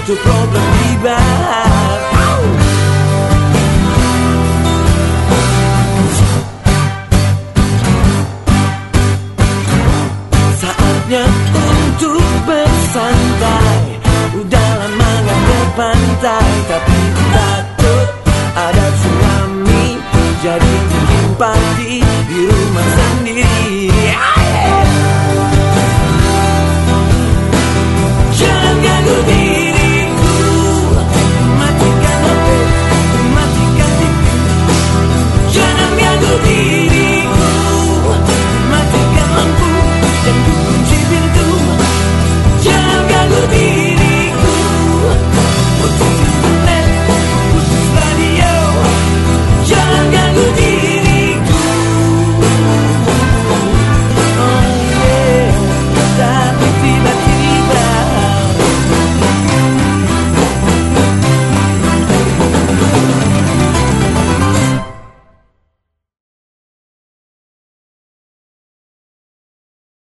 Itu problem dibahas Saatnya untuk bersantai. Udah lama gak ke pantai Tapi takut ada tsunami. Jadi bikin party di rumah sendiri.